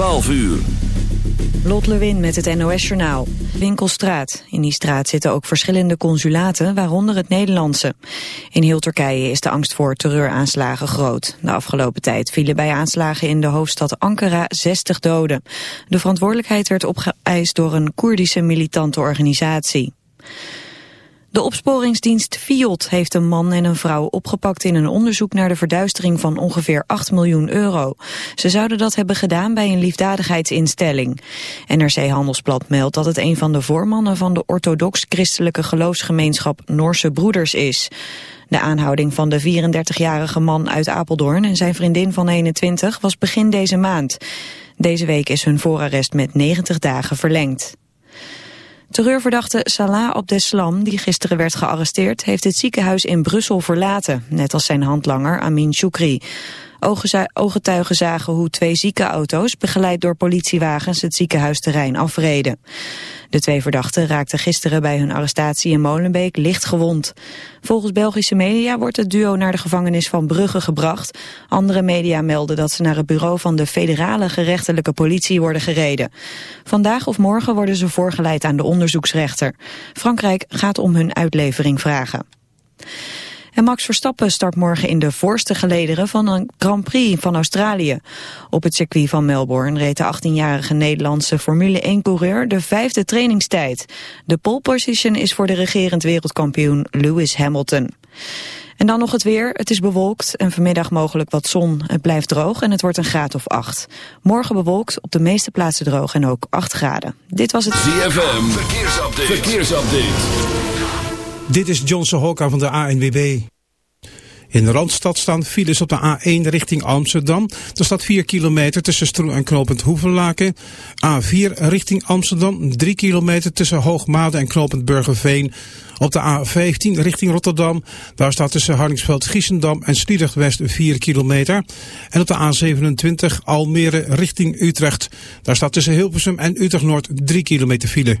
12 uur. Lot Lewin met het NOS-journaal. Winkelstraat. In die straat zitten ook verschillende consulaten, waaronder het Nederlandse. In heel Turkije is de angst voor terreuraanslagen groot. De afgelopen tijd vielen bij aanslagen in de hoofdstad Ankara 60 doden. De verantwoordelijkheid werd opgeëist door een Koerdische militante organisatie. De opsporingsdienst FIOD heeft een man en een vrouw opgepakt in een onderzoek naar de verduistering van ongeveer 8 miljoen euro. Ze zouden dat hebben gedaan bij een liefdadigheidsinstelling. NRC Handelsblad meldt dat het een van de voormannen van de orthodox-christelijke geloofsgemeenschap Noorse Broeders is. De aanhouding van de 34-jarige man uit Apeldoorn en zijn vriendin van 21 was begin deze maand. Deze week is hun voorarrest met 90 dagen verlengd. Terreurverdachte Salah Abdeslam, die gisteren werd gearresteerd, heeft het ziekenhuis in Brussel verlaten, net als zijn handlanger Amin Choukri. Ooggetuigen zagen hoe twee ziekenauto's, begeleid door politiewagens, het ziekenhuisterrein afreden. De twee verdachten raakten gisteren bij hun arrestatie in Molenbeek licht gewond. Volgens Belgische media wordt het duo naar de gevangenis van Brugge gebracht. Andere media melden dat ze naar het bureau van de federale gerechtelijke politie worden gereden. Vandaag of morgen worden ze voorgeleid aan de onderzoeksrechter. Frankrijk gaat om hun uitlevering vragen. En Max Verstappen start morgen in de voorste gelederen van een Grand Prix van Australië. Op het circuit van Melbourne reed de 18-jarige Nederlandse Formule 1-coureur de vijfde trainingstijd. De pole position is voor de regerend wereldkampioen Lewis Hamilton. En dan nog het weer. Het is bewolkt en vanmiddag mogelijk wat zon. Het blijft droog en het wordt een graad of 8. Morgen bewolkt, op de meeste plaatsen droog en ook 8 graden. Dit was het... ZFM, verkeersupdate. verkeersupdate. Dit is Johnson Hokka van de ANWB. In de Randstad staan files op de A1 richting Amsterdam. Er staat 4 kilometer tussen Stroen en Knopend Hoevenlaken. A4 richting Amsterdam, 3 kilometer tussen Hoogmade en Knopend Burgerveen. Op de A15 richting Rotterdam, daar staat tussen Harningsveld, Giesendam en Sliedrecht West 4 kilometer. En op de A27 Almere richting Utrecht, daar staat tussen Hilversum en Utrecht Noord 3 kilometer file.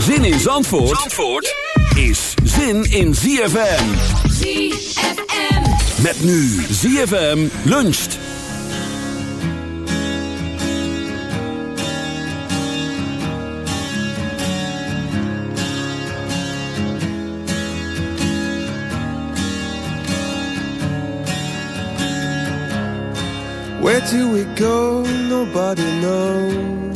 Zin in Zandvoort, Zandvoort is zin in ZFM. ZFM. Met nu ZFM luncht. Where do we go? Nobody knows.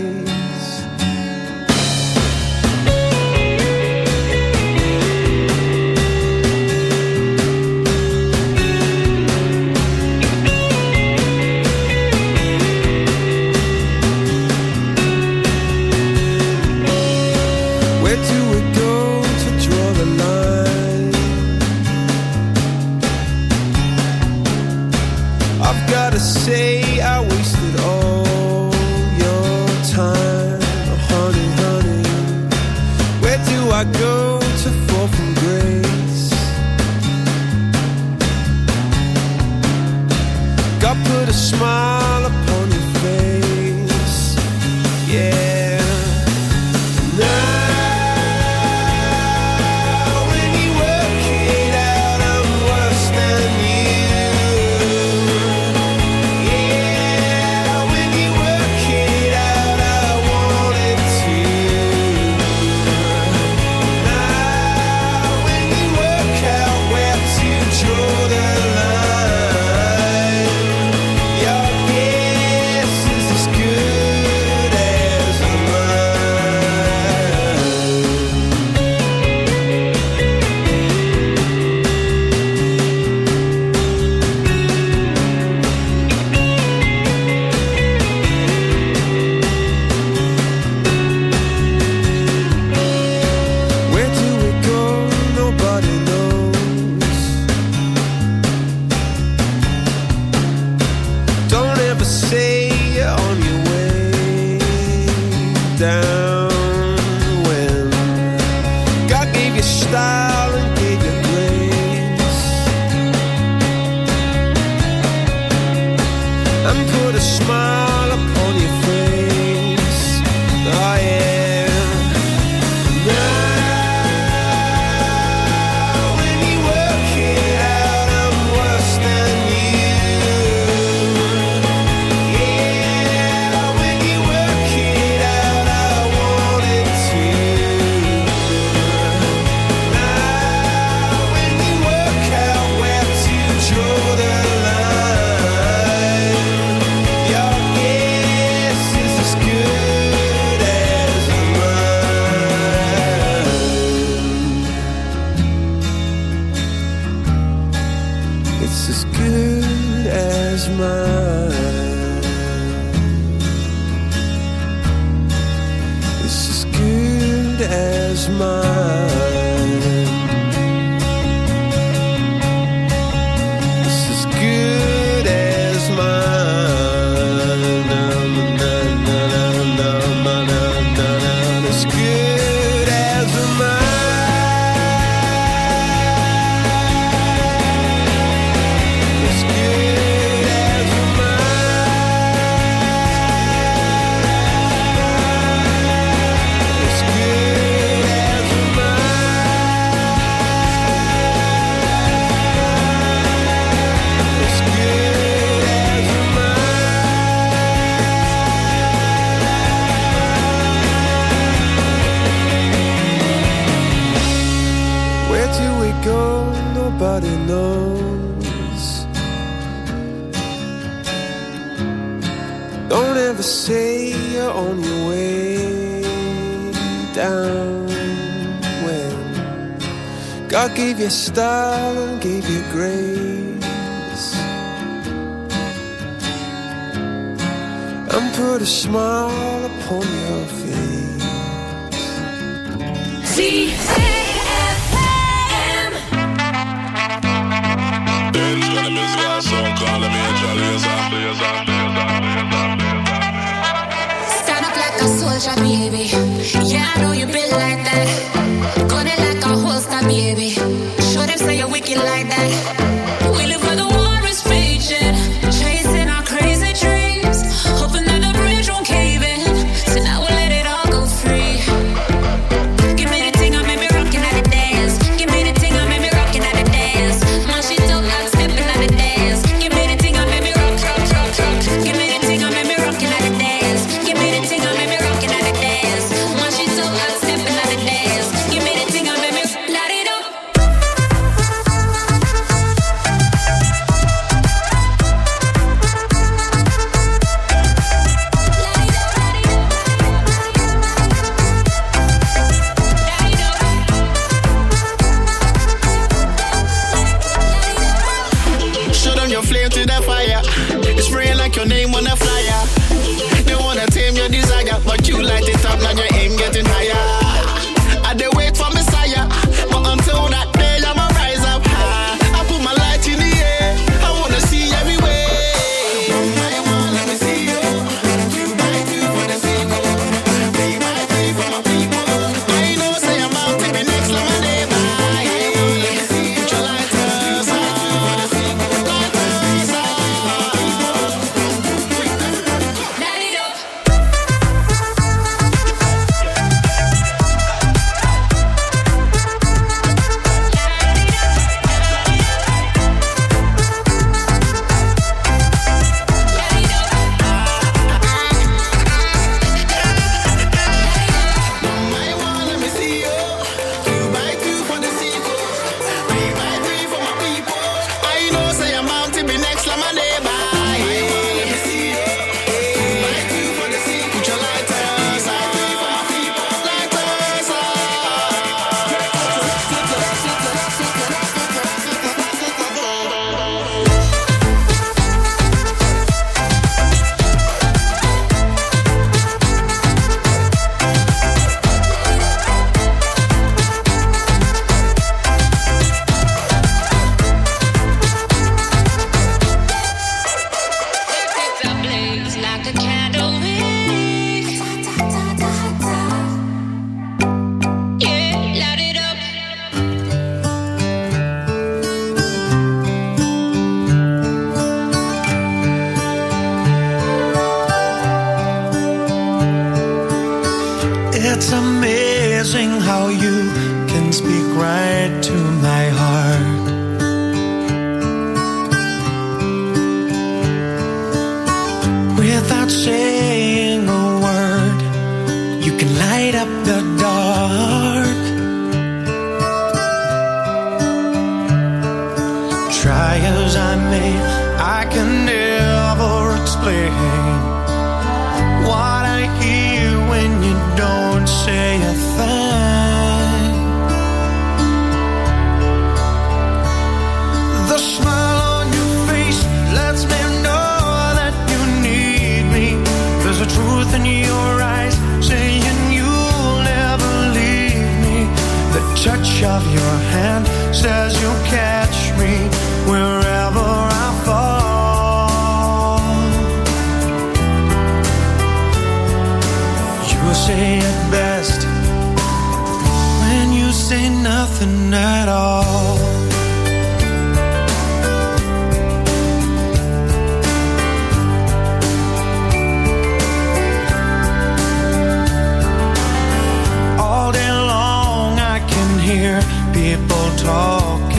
smile people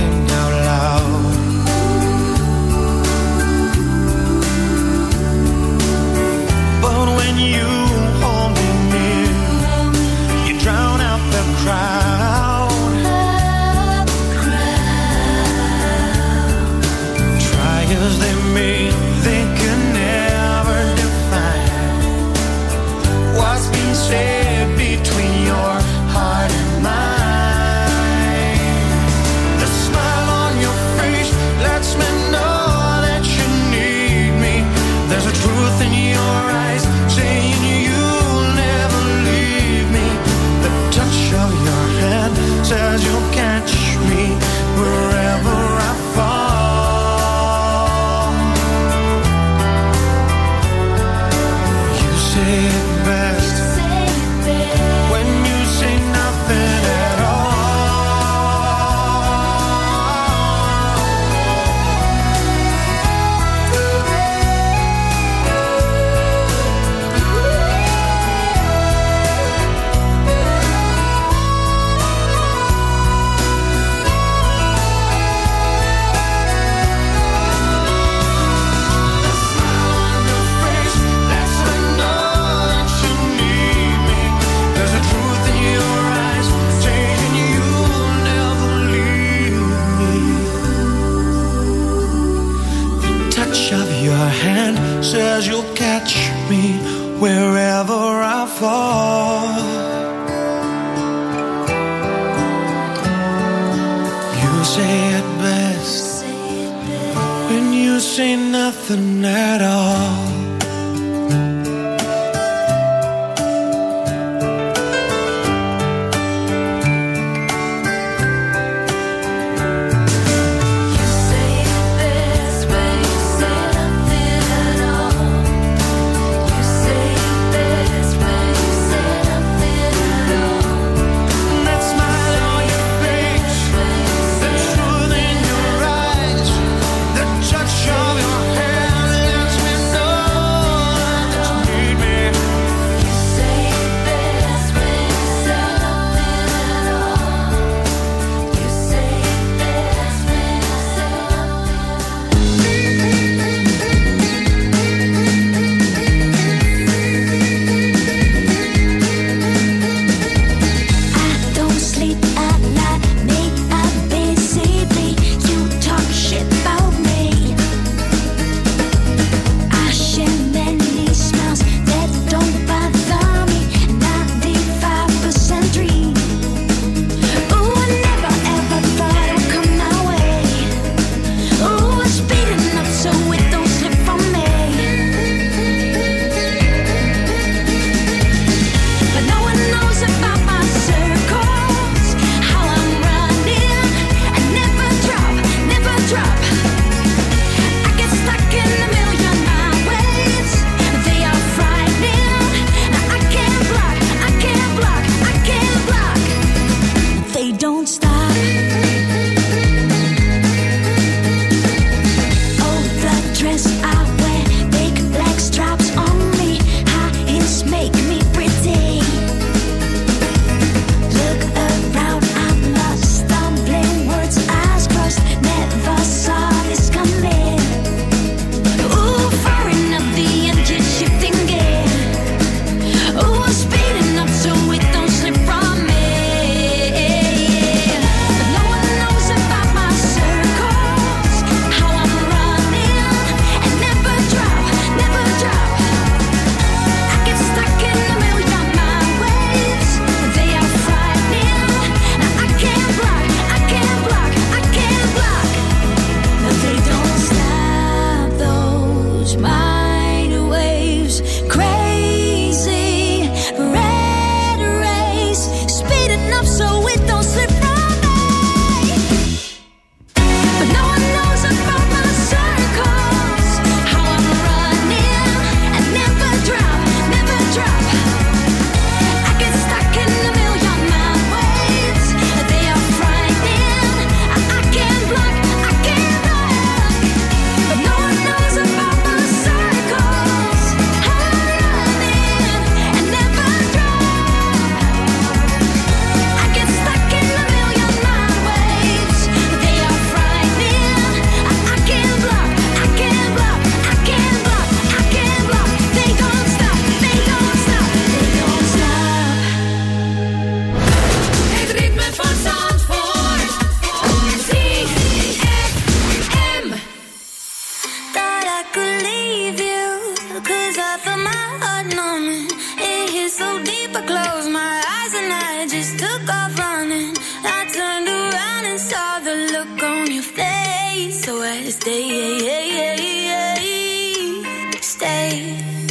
yeah.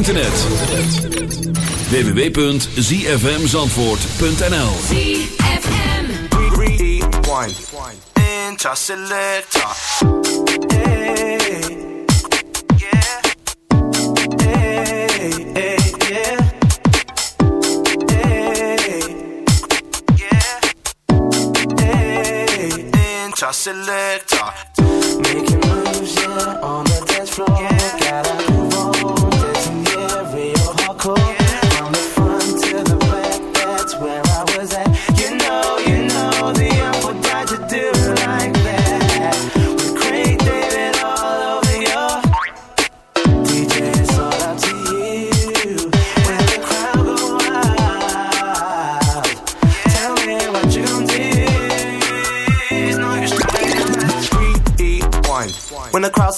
Internet. www.zfmzandvoort.nl ZFM. Rewind. Interselector. Hey, yeah. Hey, hey, yeah. Hey, yeah. Hey, interselector. Making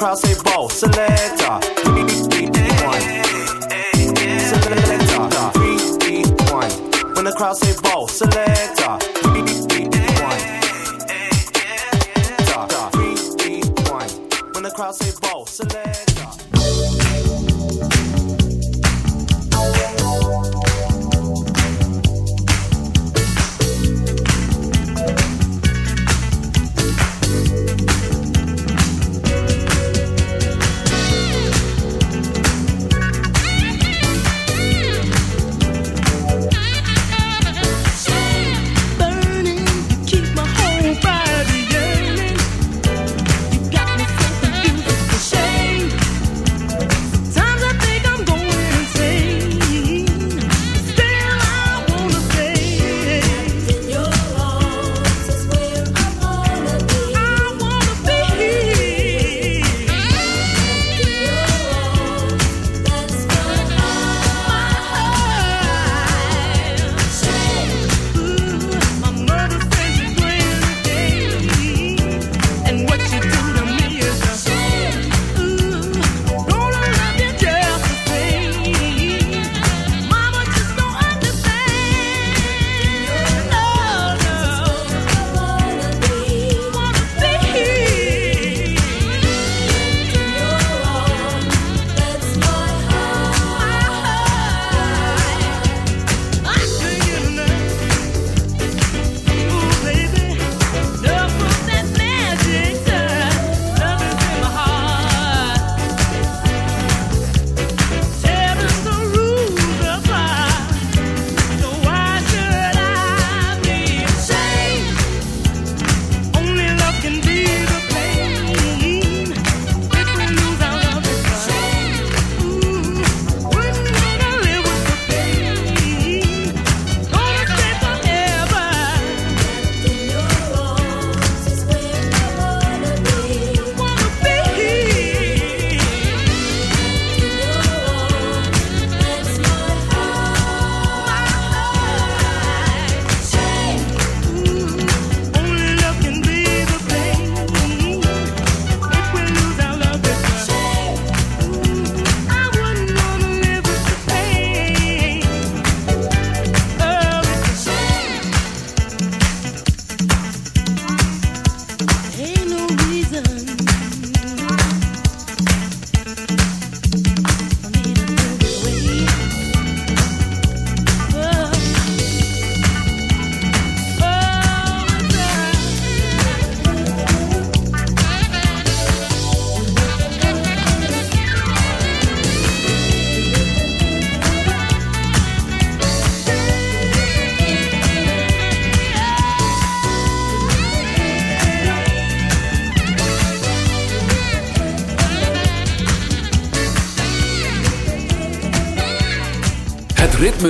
Crowd say ball, selector. Rewind. Selector. Rewind. When the crowd say ball, selector. Rewind. Rewind. When the crowd say ball, selector.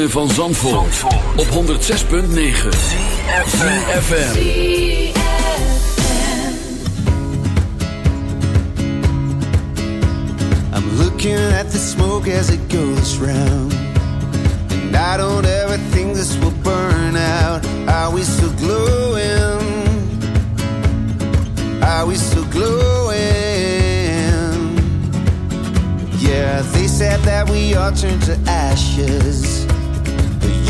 Ritme van Zandvoort, op 106.9 CFFM I'm looking at the smoke as it goes round. And I don't ever think this will burn out. Are we still glowing? Are we still glowing? Yeah, they said that we all turn to ashes.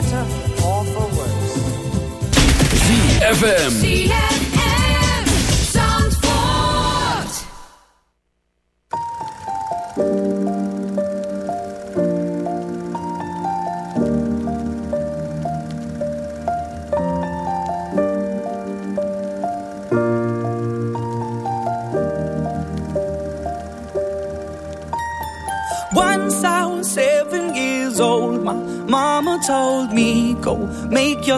better or for worse. ZFM.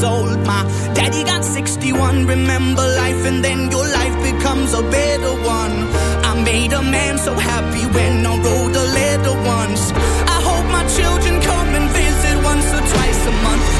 years old. My daddy got 61. Remember life, and then your life becomes a better one. I made a man so happy when I wrote a letter once. I hope my children come and visit once or twice a month.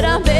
terceira vez.